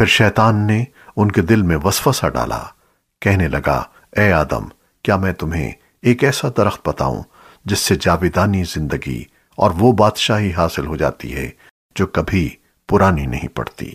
پھر شیطان نے ان کے دل میں وسوسہ ڈالا۔ کہنے لگا، اے آدم، کیا میں تمہیں ایک ایسا درخت بتاؤں جس سے جاویدانی زندگی اور وہ بادشاہی حاصل ہو جاتی ہے جو کبھی پرانی نہیں پڑتی؟